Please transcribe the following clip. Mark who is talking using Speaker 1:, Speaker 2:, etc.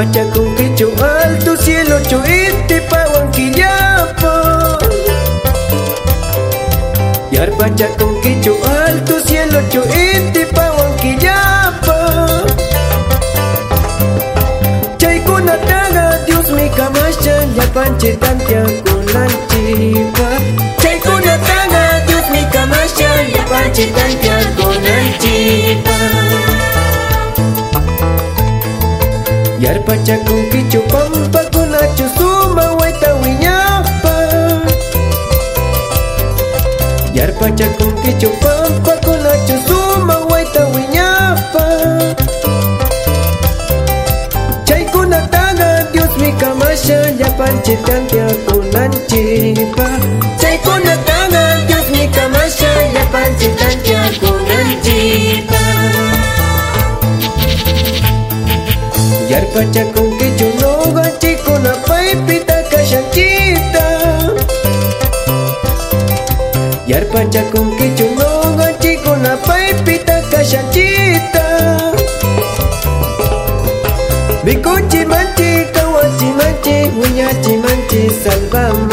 Speaker 1: Yarpacha con quecho alto cielo choiste pa Huanquillapa. Yarpacha con quecho alto cielo choiste pa Huanquillapa. Chaykuna taga Dios mi camasha tantia con Pachakun kichu pampakunachu suma waita wiñakpa Yarpachakun kichu pampakunachu suma waita wiñakpa Chaykunataga Dios mi kamasha yapanchi tantiakunanchipa Chaykunataga Yarpacha con quecho no gachi con a paipita cachanchita. Yarpacha con quecho no gachi con a paipita cachanchita. Bicuchi manchi, kawachi manchi, huñachi manchi, salvame